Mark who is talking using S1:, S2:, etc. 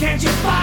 S1: Can't you find?